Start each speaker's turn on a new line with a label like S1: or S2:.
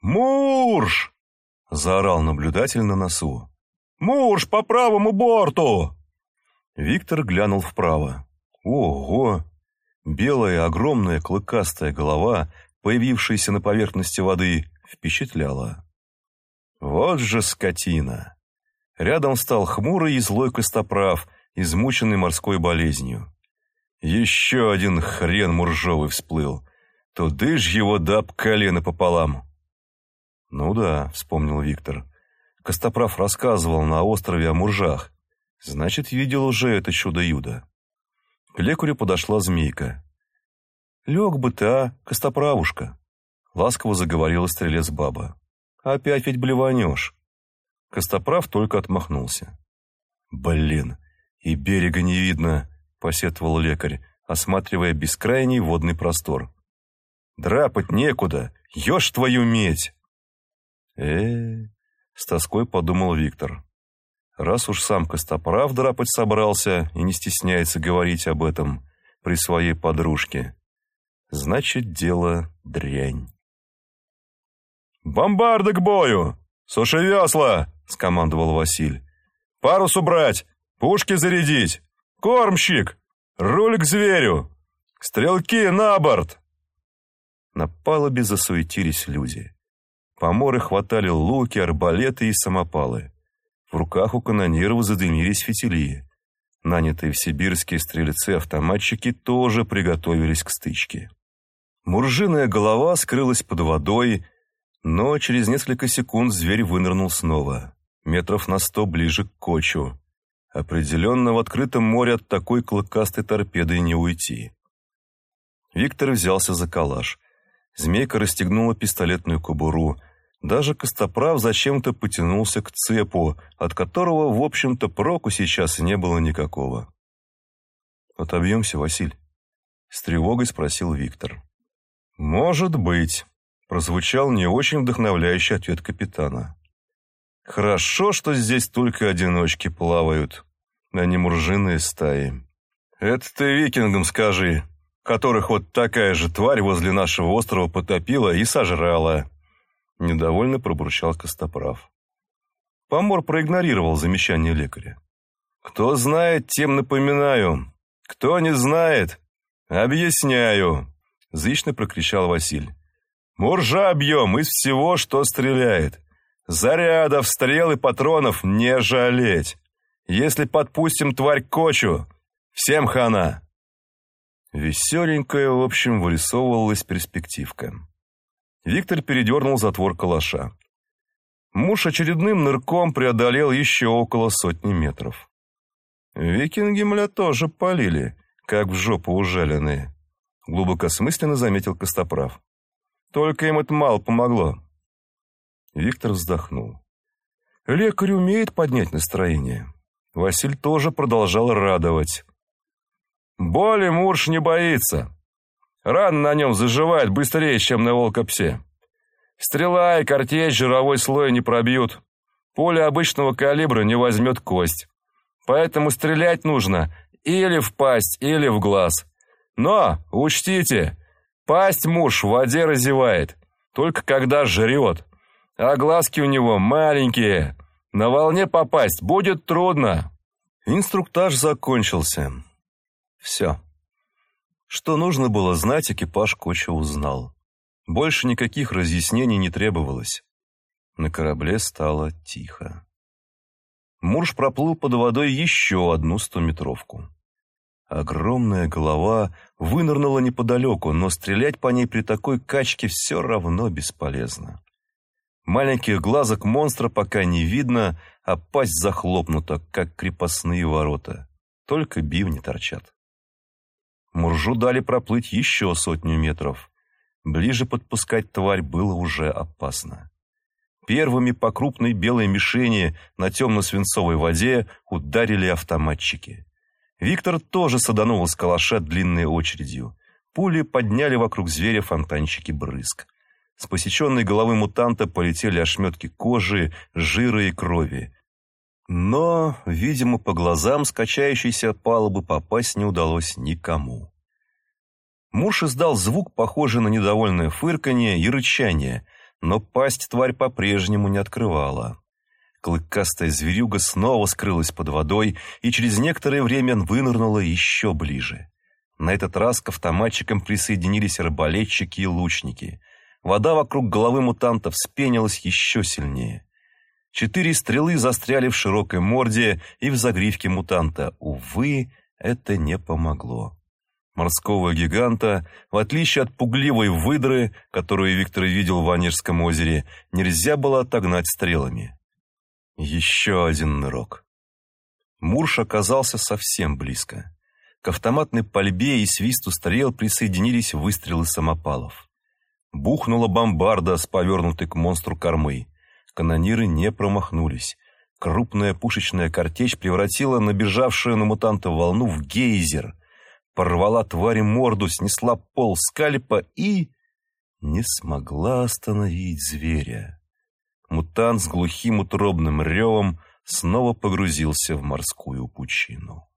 S1: «Мурш!» — заорал наблюдатель на носу. «Мурш по правому борту!» Виктор глянул вправо. Ого! Белая огромная клыкастая голова, появившаяся на поверхности воды, впечатляла. Вот же скотина! Рядом стал хмурый и злой костоправ, измученный морской болезнью. Еще один хрен муржовый всплыл. Туды ж его да об колено пополам. Ну да, вспомнил Виктор. Костоправ рассказывал на острове о муржах. Значит, видел уже это чудо-юдо. К лекарю подошла змейка. «Лег бы ты, а, костоправушка!» Ласково заговорила стрелец баба. «Опять ведь блеванешь!» Костоправ только отмахнулся. «Блин, и берега не видно!» — посетовал лекарь, осматривая бескрайний водный простор. «Драпать некуда! Ешь твою медь!» Э, -э, с тоской подумал Виктор. Раз уж сам Костоправ драпать собрался и не стесняется говорить об этом при своей подружке, значит, дело дрянь. «Бомбарды к бою! Суши весла!» — скомандовал Василь. «Парус убрать! Пушки зарядить! Кормщик! Руль к зверю! Стрелки на борт!» На палубе засуетились люди. Поморы хватали луки, арбалеты и самопалы. В руках у канониров задымились фитили. Нанятые в сибирские стрелецы-автоматчики тоже приготовились к стычке. Муржиная голова скрылась под водой, но через несколько секунд зверь вынырнул снова, метров на сто ближе к кочу. Определенно в открытом море от такой клыкастой торпеды не уйти. Виктор взялся за калаш. Змейка расстегнула пистолетную кобуру. Даже Костоправ зачем-то потянулся к цепу, от которого, в общем-то, проку сейчас не было никакого. «Отобьемся, Василь?» — с тревогой спросил Виктор. «Может быть», — прозвучал не очень вдохновляющий ответ капитана. «Хорошо, что здесь только одиночки плавают, а не муржиные стаи. Это ты викингам скажи, которых вот такая же тварь возле нашего острова потопила и сожрала». Недовольно пробурчал Костоправ. Помор проигнорировал замечание лекаря. «Кто знает, тем напоминаю. Кто не знает, объясняю», — зычно прокричал Василь. «Муржа бьем из всего, что стреляет. Зарядов, стрел и патронов не жалеть. Если подпустим тварь кочу, всем хана». Веселенькая, в общем, вырисовывалась перспективка. Виктор передернул затвор калаша. Муж очередным нырком преодолел еще около сотни метров. Викинги, мля, тоже полили, как в жопу ужаленные. Глубокосмысленно заметил Костоправ. Только им это мало помогло. Виктор вздохнул. Лекарь умеет поднять настроение. Василь тоже продолжал радовать. Боли Мурш не боится. Рана на нем заживает быстрее, чем на волкопсе. Стрела и картечь жировой слой не пробьют. Пуля обычного калибра не возьмет кость. Поэтому стрелять нужно или в пасть, или в глаз. Но, учтите, пасть муж в воде разевает, только когда жрет. А глазки у него маленькие. На волне попасть будет трудно. Инструктаж закончился. Все. Что нужно было знать, экипаж Коча узнал. Больше никаких разъяснений не требовалось. На корабле стало тихо. Мурш проплыл под водой еще одну стометровку. Огромная голова вынырнула неподалеку, но стрелять по ней при такой качке все равно бесполезно. Маленьких глазок монстра пока не видно, а пасть захлопнута, как крепостные ворота. Только бивни торчат. Муржу дали проплыть еще сотню метров. Ближе подпускать тварь было уже опасно. Первыми по крупной белой мишени на темно-свинцовой воде ударили автоматчики. Виктор тоже саданул из калаша длинной очередью. Пули подняли вокруг зверя фонтанчики брызг. С посеченной головы мутанта полетели ошметки кожи, жира и крови. Но, видимо, по глазам скачающейся палубы попасть не удалось никому. Муж издал звук, похожий на недовольное фырканье и рычание, но пасть тварь по-прежнему не открывала. Клыкастая зверюга снова скрылась под водой и через некоторое время вынырнула еще ближе. На этот раз к автоматчикам присоединились арбалетчики и лучники. Вода вокруг головы мутанта вспенилась еще сильнее. Четыре стрелы застряли в широкой морде и в загривке мутанта. Увы, это не помогло. Морского гиганта, в отличие от пугливой выдры, которую Виктор видел в Анежском озере, нельзя было отогнать стрелами. Еще один нырок. Мурш оказался совсем близко. К автоматной пальбе и свисту стрел присоединились выстрелы самопалов. Бухнула бомбарда с повернутой к монстру кормы. Канониры не промахнулись. Крупная пушечная картечь превратила набежавшую на мутанта волну в гейзер. Порвала твари морду, снесла пол скальпа и... не смогла остановить зверя. Мутант с глухим утробным ревом снова погрузился в морскую пучину.